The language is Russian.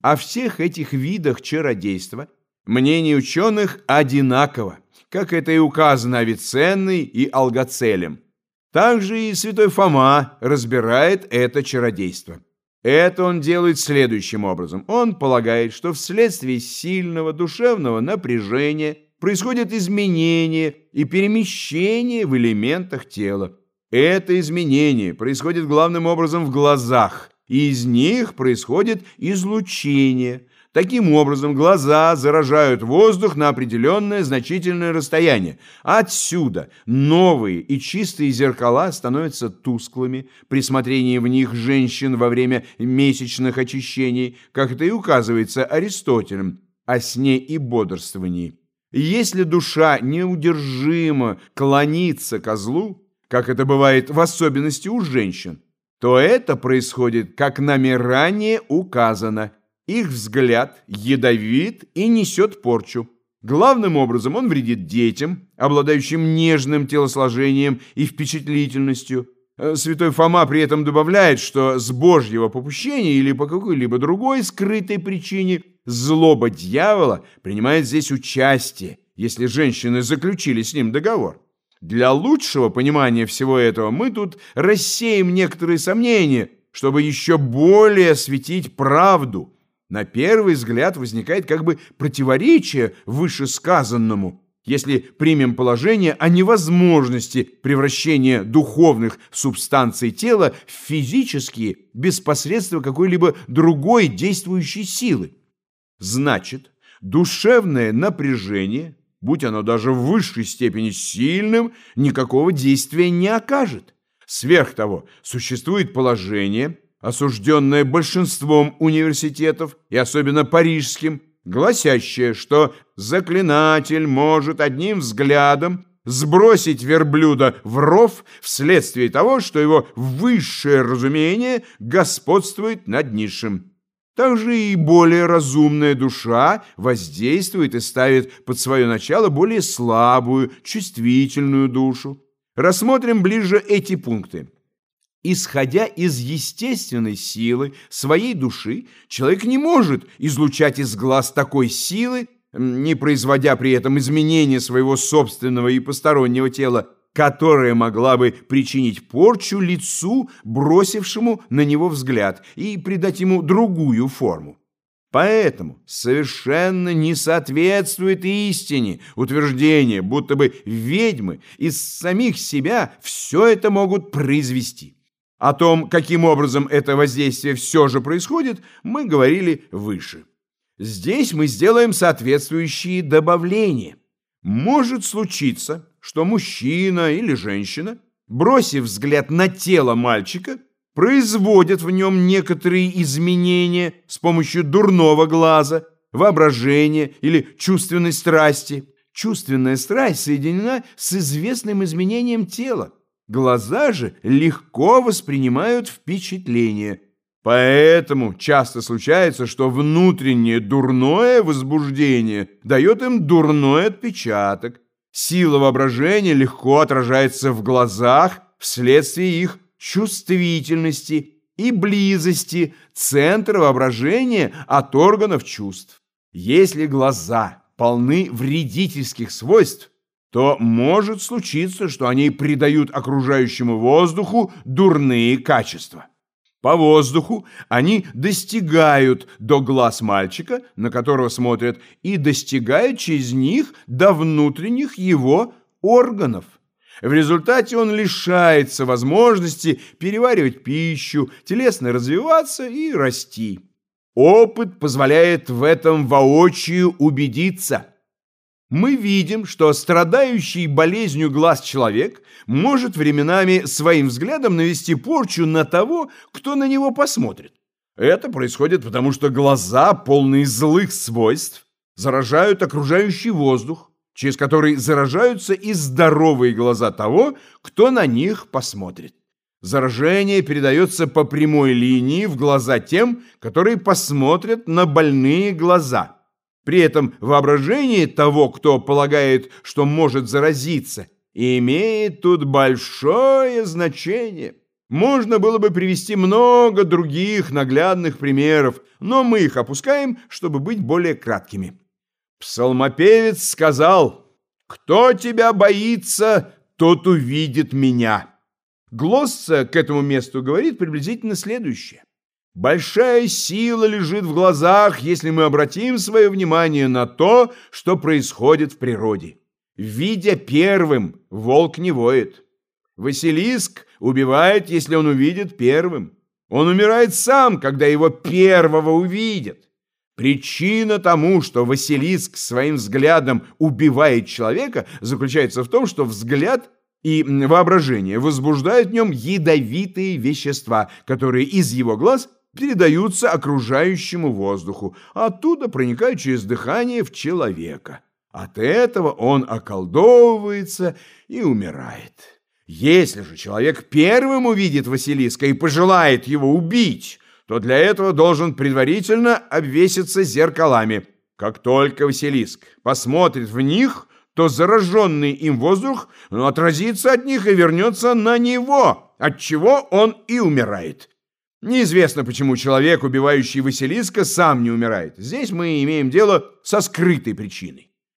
О всех этих видах чародейства мнение ученых одинаково, как это и указано Авиценной и Алгоцелем. Также и святой Фома разбирает это чародейство. Это он делает следующим образом. Он полагает, что вследствие сильного душевного напряжения происходят изменения и перемещения в элементах тела. Это изменение происходит главным образом в глазах, и из них происходит излучение. Таким образом, глаза заражают воздух на определенное значительное расстояние. Отсюда новые и чистые зеркала становятся тусклыми при смотрении в них женщин во время месячных очищений, как это и указывается Аристотелем о сне и бодрствовании. Если душа неудержимо клонится козлу, как это бывает в особенности у женщин, то это происходит, как нами ранее указано. Их взгляд ядовит и несет порчу. Главным образом он вредит детям, обладающим нежным телосложением и впечатлительностью. Э, святой Фома при этом добавляет, что с Божьего попущения или по какой-либо другой скрытой причине злоба дьявола принимает здесь участие, если женщины заключили с ним договор. Для лучшего понимания всего этого мы тут рассеем некоторые сомнения, чтобы еще более осветить правду. На первый взгляд возникает как бы противоречие вышесказанному, если примем положение о невозможности превращения духовных субстанций тела в физические без посредства какой-либо другой действующей силы. Значит, душевное напряжение – будь оно даже в высшей степени сильным, никакого действия не окажет. Сверх того, существует положение, осужденное большинством университетов, и особенно парижским, гласящее, что заклинатель может одним взглядом сбросить верблюда в ров вследствие того, что его высшее разумение господствует над низшим. Также и более разумная душа воздействует и ставит под свое начало более слабую, чувствительную душу. Рассмотрим ближе эти пункты. Исходя из естественной силы своей души, человек не может излучать из глаз такой силы, не производя при этом изменения своего собственного и постороннего тела, которая могла бы причинить порчу лицу, бросившему на него взгляд, и придать ему другую форму. Поэтому совершенно не соответствует истине утверждение, будто бы ведьмы из самих себя все это могут произвести. О том, каким образом это воздействие все же происходит, мы говорили выше. Здесь мы сделаем соответствующие добавления. Может случиться, что мужчина или женщина, бросив взгляд на тело мальчика, производят в нем некоторые изменения с помощью дурного глаза, воображения или чувственной страсти. Чувственная страсть соединена с известным изменением тела. Глаза же легко воспринимают впечатление. Поэтому часто случается, что внутреннее дурное возбуждение дает им дурной отпечаток, Сила воображения легко отражается в глазах вследствие их чувствительности и близости центра воображения от органов чувств. Если глаза полны вредительских свойств, то может случиться, что они придают окружающему воздуху дурные качества. По воздуху они достигают до глаз мальчика, на которого смотрят, и достигают через них до внутренних его органов. В результате он лишается возможности переваривать пищу, телесно развиваться и расти. Опыт позволяет в этом воочию убедиться – мы видим, что страдающий болезнью глаз человек может временами своим взглядом навести порчу на того, кто на него посмотрит. Это происходит потому, что глаза, полные злых свойств, заражают окружающий воздух, через который заражаются и здоровые глаза того, кто на них посмотрит. Заражение передается по прямой линии в глаза тем, которые посмотрят на больные глаза – при этом воображение того, кто полагает, что может заразиться, имеет тут большое значение. Можно было бы привести много других наглядных примеров, но мы их опускаем, чтобы быть более краткими. Псалмопевец сказал, «Кто тебя боится, тот увидит меня». Глосса к этому месту говорит приблизительно следующее. Большая сила лежит в глазах, если мы обратим свое внимание на то, что происходит в природе. Видя первым, волк не воет. Василиск убивает, если он увидит первым. Он умирает сам, когда его первого увидят. Причина тому, что Василиск своим взглядом убивает человека, заключается в том, что взгляд и воображение возбуждают в нем ядовитые вещества, которые из его глаз передаются окружающему воздуху, оттуда проникают через дыхание в человека. От этого он околдовывается и умирает. Если же человек первым увидит Василиска и пожелает его убить, то для этого должен предварительно обвеситься зеркалами. Как только Василиск посмотрит в них, то зараженный им воздух отразится от них и вернется на него, от чего он и умирает. Неизвестно, почему человек, убивающий Василиска, сам не умирает. Здесь мы имеем дело со скрытой причиной.